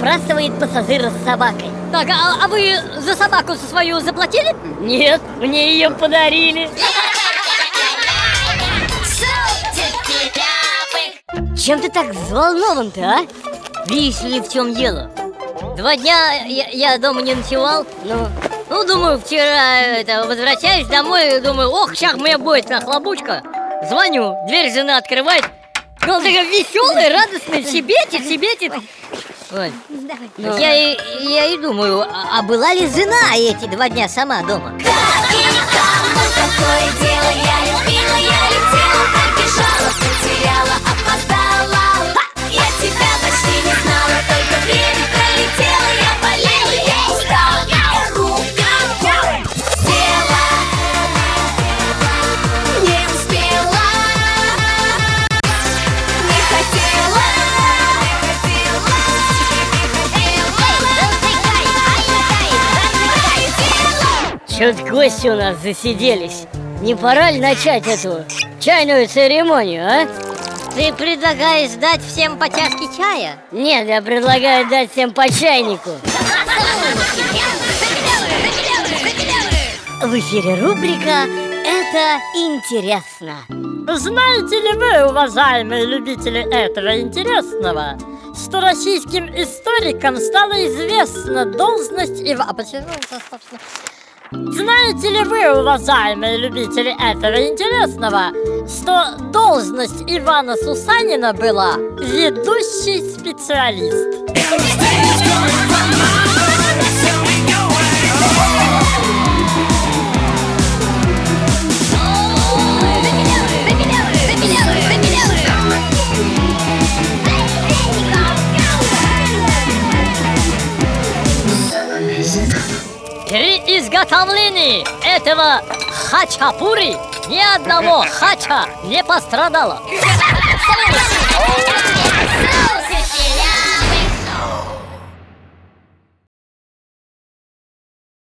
спрашивает пассажира с собакой. Так, а, а вы за собаку со свою заплатили? Нет, мне ее подарили. Чем ты так взволнован-то, а? Видишь ли, в чем дело? Два дня я, я дома не ночевал, ну, ну, думаю, вчера это, возвращаюсь домой, думаю, ох, сейчас мне будет нахлобучка. Звоню, дверь жена открывает, ну, он такой веселый, радостный, щебечет, щебечет. Вот. Ну, я, и, я и думаю, а, а была ли жена эти два дня сама дома? Чё-то гости у нас засиделись. Не пора ли начать эту чайную церемонию, а? Ты предлагаешь дать всем по чашке чая? Нет, я предлагаю дать всем по чайнику. В эфире рубрика «Это интересно». Знаете ли вы, уважаемые любители этого интересного, что российским историкам стала известна должность Ива... А почему собственно? Знаете ли вы, уважаемые любители этого интересного, что должность Ивана Сусанина была ведущий специалист? При изготовлении этого хачапури ни одного хача не пострадало.